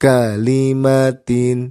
kalimatin.